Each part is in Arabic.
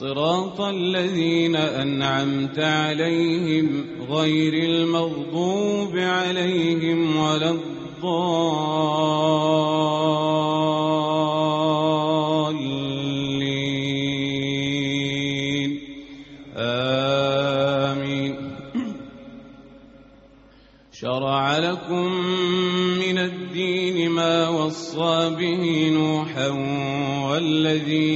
صراط الذين أنعمت عليهم غير المغضوب عليهم ولا الضالين. آمين. شرع لكم من الدين ما وصى به نوحا والذي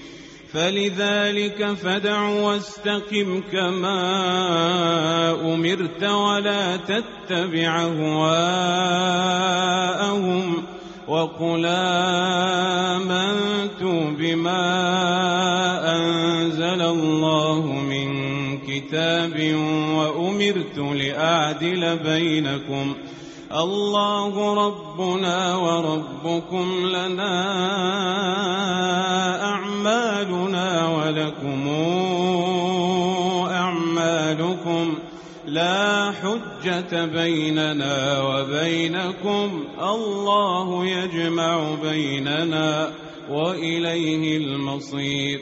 فلذلك فدع واستقم كما أمرت ولا تتبع أهواءهم وقل آمنت بما أنزل الله من كتاب وأمرت لأعدل بينكم الله ربنا وربكم لنا أعمالنا ولكم أعمالكم لا حجة بيننا وبينكم الله يجمع بيننا وإليه المصير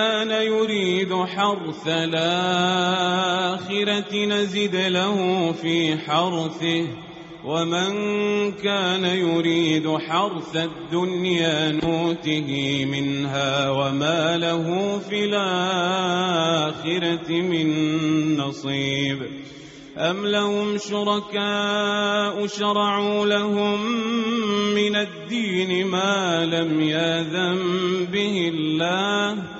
كان يريد حرث الآخرة نزد له في حرثه ومن كان يريد حرث الدنيا نوته منها وما له في الآخرة من نصيب. أم لهم شركاء شرعوا لهم من الدين ما لم يأذن به الله؟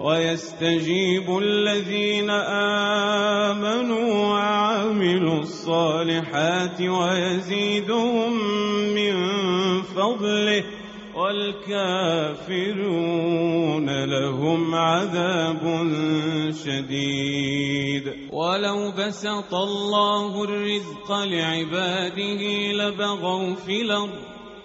ويستجيب الذين آمنوا وعملوا الصالحات ويزيدهم من فضله والكافرون لهم عذاب شديد. ولو بسط الله الرزق لعباده لبغوا في الأرض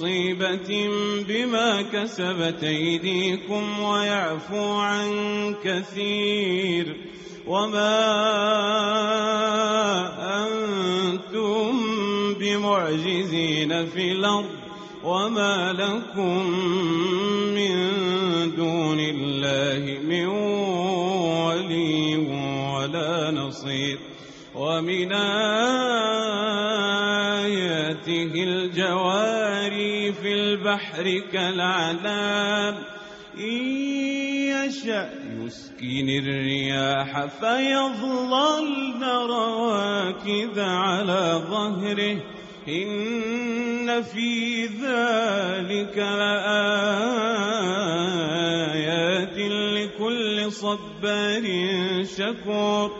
مصيبة بما كسبت أيديكم ويعفو عن كثير وما أنتم بمعجزين في الأرض وما لكم من دون الله من ولي ولا نصير ومن آياته البحر كالأعلام إن يشأ يسكن الرياح فيظللن رواكد على ظهره. إن في ذلك لآيات لكل صبار شكور.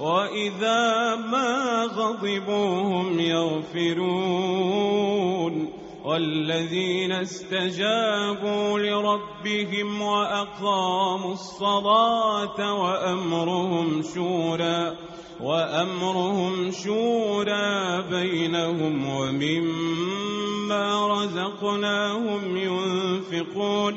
وإذا ما غضبوا هم يغفرون والذين استجابوا لربهم وأقاموا الصلاة وأمرهم شورى وأمرهم شورى بينهم ومما رزقناهم ينفقون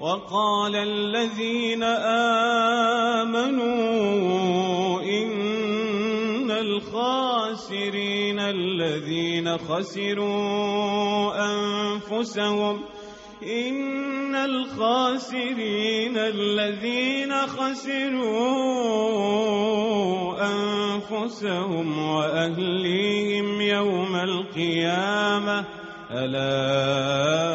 وقال الذين آمنوا إن الخاسرين الذين خسروا أنفسهم إن الخاسرين الذين خسروا أنفسهم وأهليهم يوم القيامة. ألا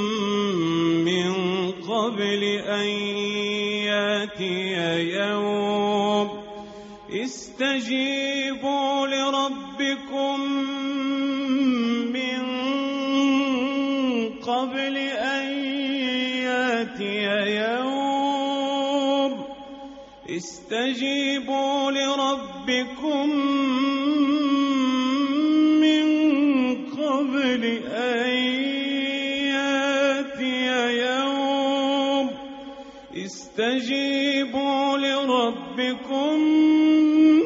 قبل أن يأتي يوم استجيبوا لربكم من قبل أن يأتي يوم استجيبوا لربكم استجيبوا لربكم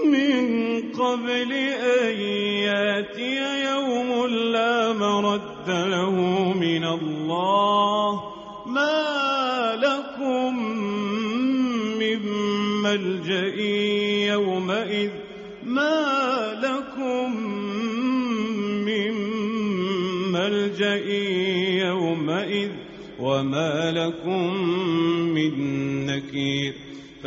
من قبل أن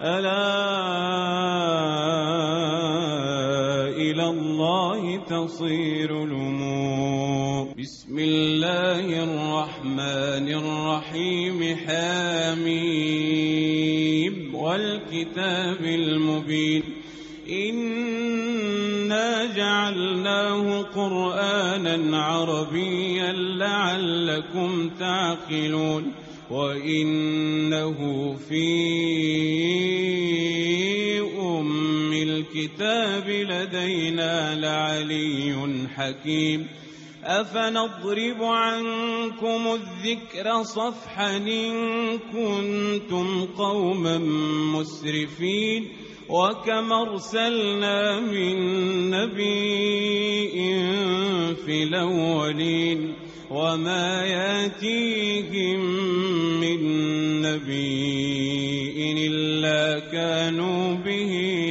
ألا إلى الله تصير الأمور. بسم الله الرحمن الرحيم حميم والكتاب المبين. إنا جعلناه قرآنا عربيا لعلكم تعقلون. وإنه في الكتاب لدينا لعلي حكيم. أفنضرب عنكم الذكر صفحا إن كنتم قوما مسرفين؟ وكم أرسلنا من نبي في الأولين؟ وما يأتيهم من نبي إلا كانوا به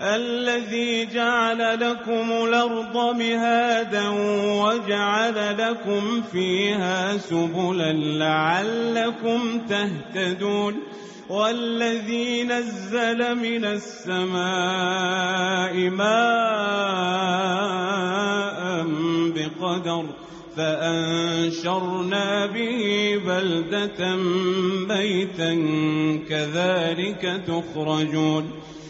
الذي جعل لكم الأرض مهادا وجعل لكم فيها سبلا لعلكم تهتدون والذي نزل من السماء ماء بقدر فأنشرنا به بلدة ميتا كذلك تخرجون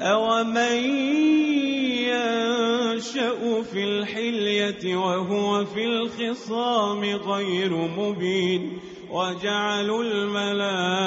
أومن ينشأ في الحلية وهو في الخصام غير مبين وجعلوا الملائكة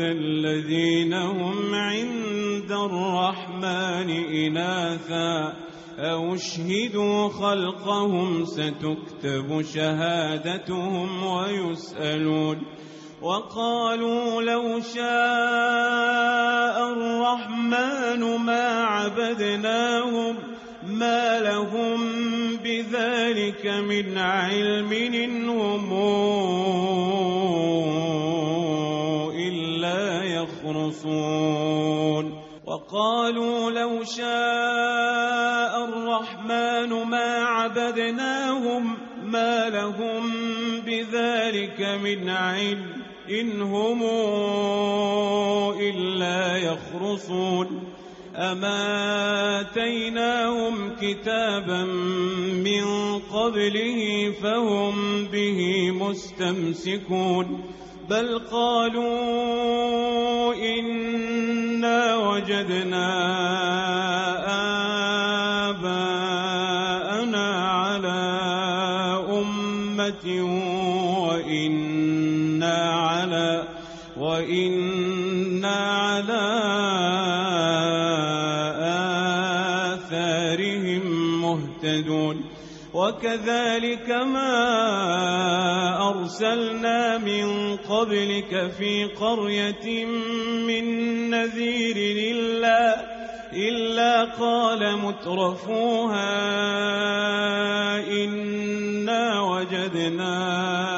الذين هم عند الرحمن إناثا أو اشهدوا خلقهم ستكتب شهادتهم ويسألون وقالوا لو شاء الرحمن ما عبدناهم ما لهم بذلك من علم إنهم إلا يخرصون. وقالوا لو شاء الرحمن ما عبدناهم ما لهم بذلك من علم إن هم إلا يخرصون. أما آتيناهم كتابا من قبله فهم به مستمسكون. بل قالوا إنا وجدنا آباءنا على أمة وإنا وإنا على آثارهم مهتدون وكذلك ما أرسلنا من قبلك في قرية من نذير إلا إلا قال مترفوها إنا وجدنا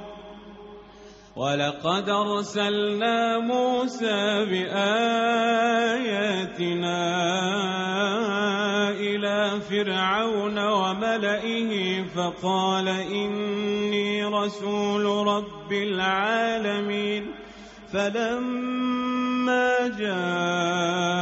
ولقد أرسلنا موسى بآياتنا إلى فرعون وملئه فقال إني رسول رب العالمين فلما جاءهم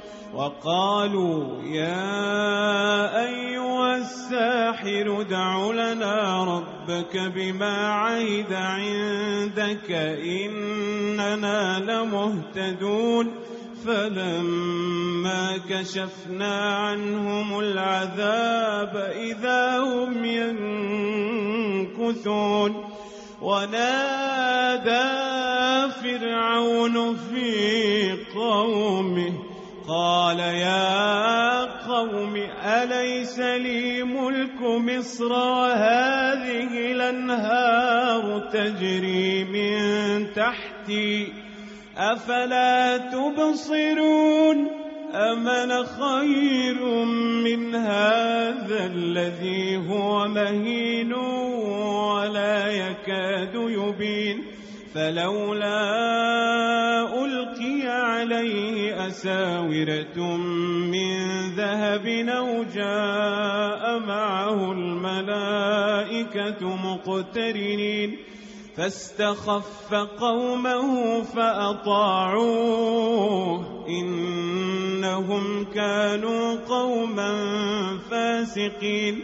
وقالوا يا أيها الساحر دع لنا ربك بما عهد عندك إننا لمهتدون فلما كشفنا عنهم العذاب إذا هم ينكثون ونادى فرعون في قومه قال يا قوم أليس لي ملك مصر وهذه الأنهار تجري من تحتي أفلا تبصرون أمن خير من هذا الذي هو مهين ولا يكاد يبين فلولا ألقي عليه أساورة من ذهب أو جاء معه الملائكة مقترنين فاستخف قومه فأطاعوه إنهم كانوا قوما فاسقين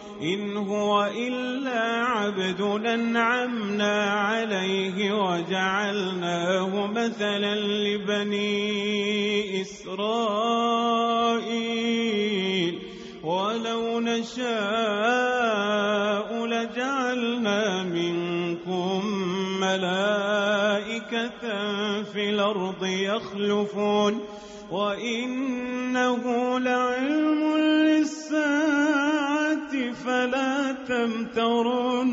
إن هو إلا عبد أنعمنا عليه وجعلناه مثلا لبني إسرائيل. ولو نشاء لجعلنا منكم ملائكة في الأرض يخلفون. وإنه لعلم للساعة فلا تمترن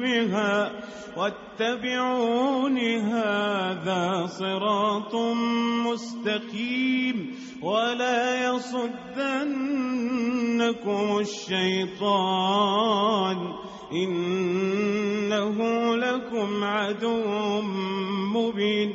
بها واتبعون هذا صراط مستقيم ولا يصدنكم الشيطان إنه لكم عدو مبين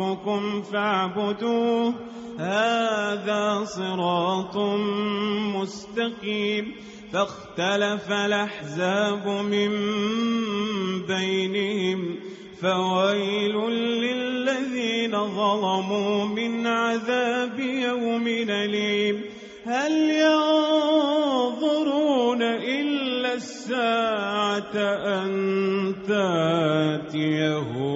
وربكم فاعبدوه. هذا صراط مستقيم. فاختلف الأحزاب من بينهم. فويل للذين ظلموا من عذاب يوم أليم. هل ينظرون إلا الساعة أن تأتيهم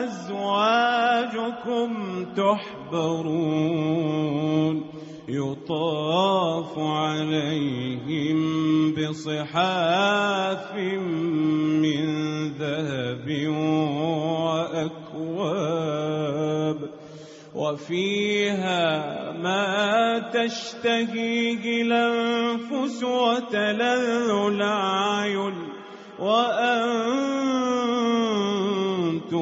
وأزواجكم تحبرون يطاف عليهم بصحاف من ذهب وأكواب وفيها ما تشتهيه الأنفس وتلذ الأعين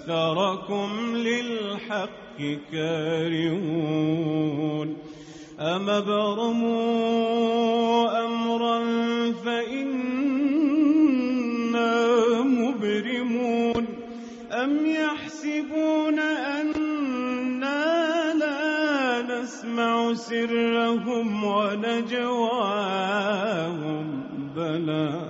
أكثركم للحق كارهون أم أبرموا أمرا فإنا مبرمون أم يحسبون أنا لا نسمع سرهم ونجواهم بلى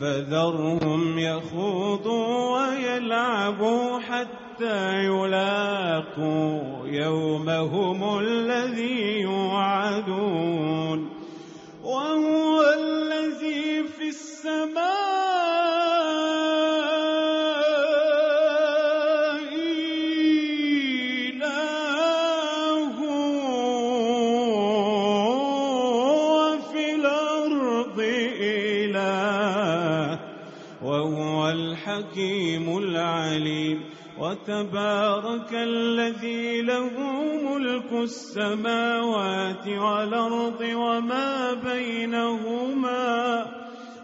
فذرهم يخوضوا ويلعبوا حتى يلاقوا يومهم الذي يوعدون. وهو الذي في السماء الحكيم العليم وتبارك الذي له ملك السماوات والأرض وما بينهما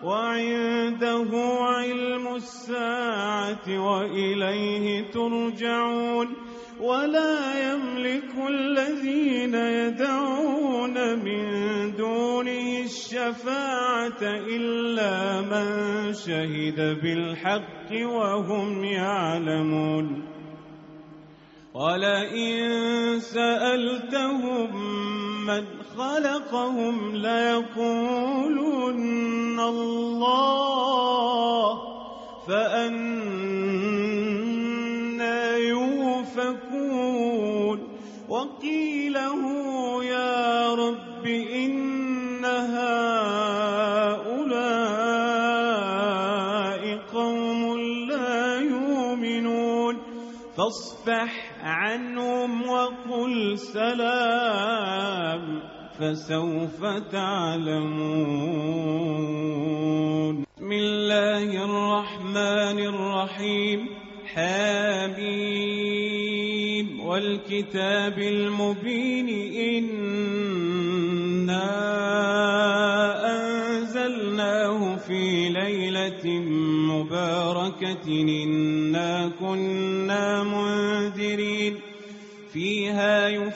وعنده علم الساعة وإليه ترجعون ولا يملك الذين يدعون من الشفاعة إلا من شهد بالحق وهم يعلمون. ولئن سألتهم من خلقهم ليقولن الله فأنا يوفكون. وقيله يا رب إن فاصفح عنهم وقل سلام فسوف تعلمون. بسم الله الرحمن الرحيم. حميم والكتاب المبين. إنا أنزلناه في ليلة مباركة. إنا كنا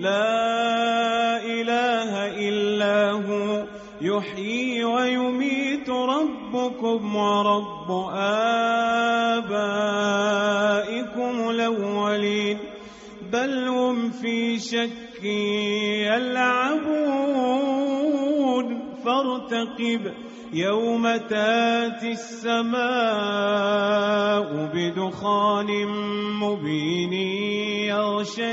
لا إله إلا هو. يحيي ويميت ربكم ورب آبائكم الأولين. بل هم في شك يلعبون. فارتقب يوم تأتي السماء بدخان مبين يغشى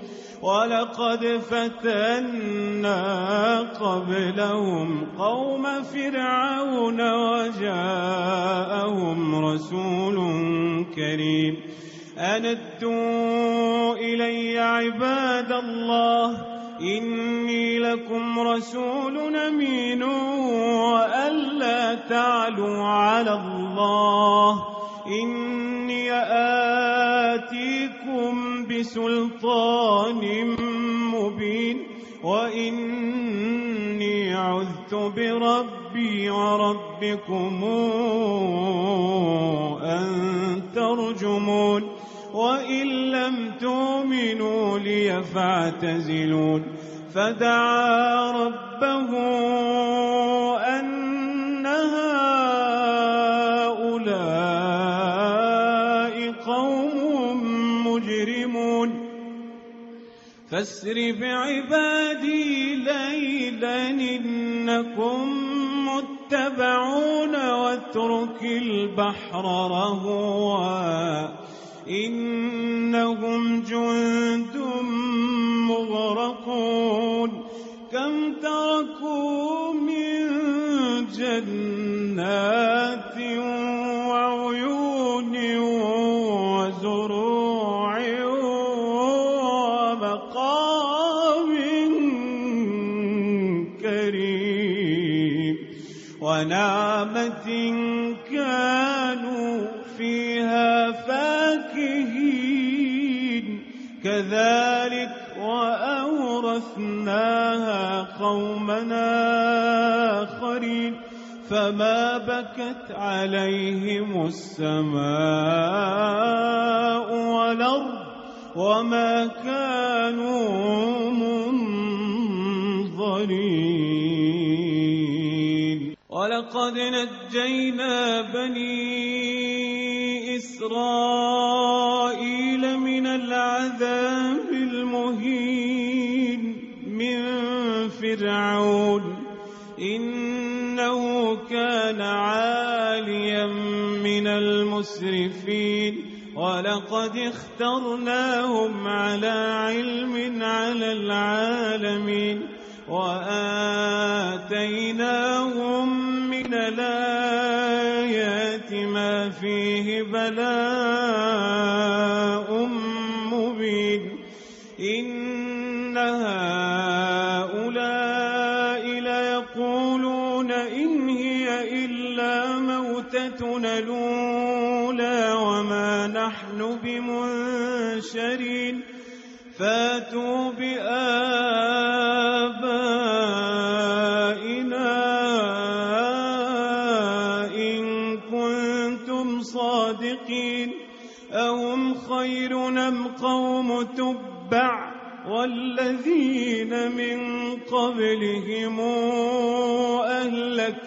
ولقد فتنا قبلهم قوم فرعون وجاءهم رسول كريم. أندوا إلي عباد الله إني لكم رسول أمين وألا تعلوا على الله. إني آتيكم بسلطان مبين وإني عذت بربي وربكم أن ترجمون وإن لم تؤمنوا لي فاعتزلون فدعا ربه فاسر بعبادي ليلا إنكم متبعون واترك البحر رهوا إنهم جند مغرقون كم تركوا من جنات ونعمة كانوا فيها فاكهين. كذلك وأورثناها قومنا آخرين. فما بكت عليهم السماء والأرض وما كانوا منظرين. ولقد نجينا بني إسرائيل من العذاب المهين من فرعون. إنه كان عاليا من المسرفين. ولقد اخترناهم على علم على العالمين. وآتيناهم الآيات ما فيه بلاء مبين. إن هؤلاء ليقولون إن هي إلا موتتنا الأولى وما نحن بمنشرين. فاتوا بآبائنا تبع والذين من قبلهم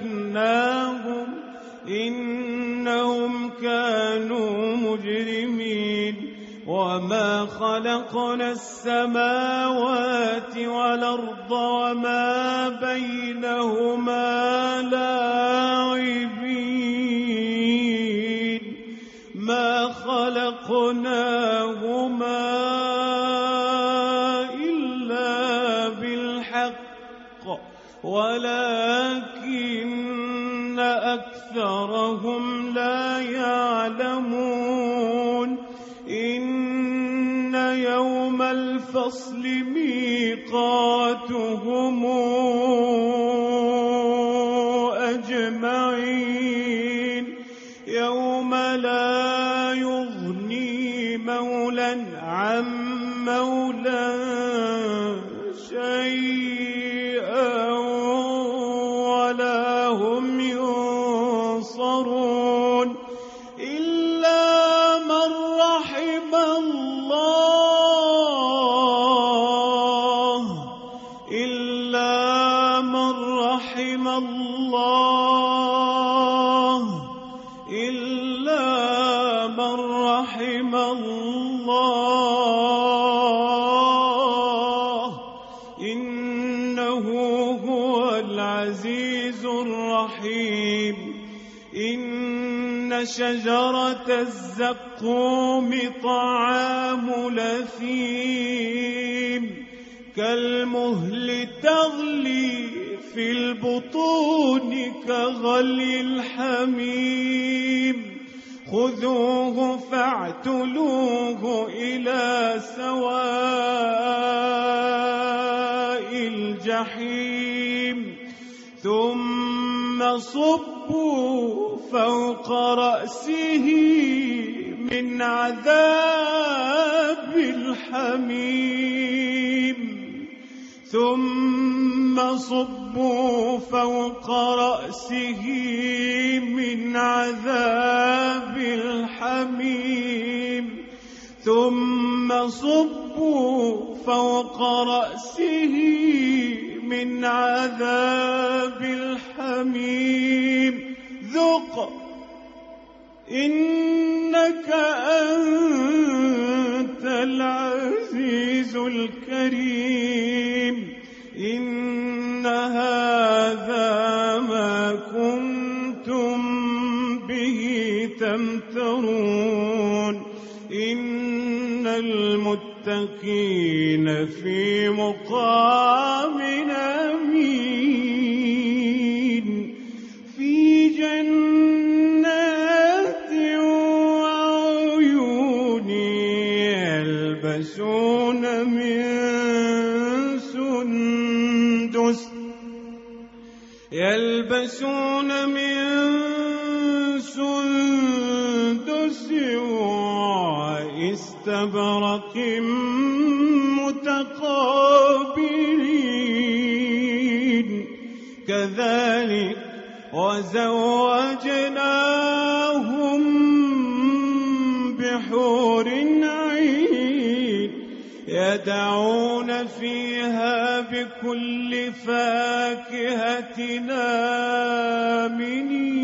أهلكناهم إنهم كانوا مجرمين وما خلقنا السماوات والأرض وما بينهما لاعبين. ما خلقناهما الفصل ميقاتهم شجرة الزقوم طعام لثيم كالمهل تغلي في البطون كغلي الحميم. خذوه فاعتلوه إلى سواء الجحيم. ثم صبوا فوق رأسه من عذاب الحميم. ثم صبوا فوق رأسه من عذاب الحميم. ثم صبوا فوق رأسه من عذاب الحميم. ذق. إنك أنت العزيز الكريم. إن هذا ما كنتم به تمترون. إن المتقين في مقام أمين. في جنات وعيون يلبسون من سندس يلبسون من واستبرق متقابلين. كذلك وزوجناهم بحور عين يدعون فيها بكل فاكهة آمنين.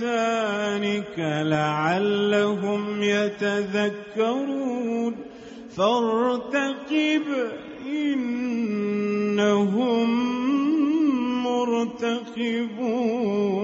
بلسانك لعلهم يتذكرون. فارتقب إنهم مرتقبون.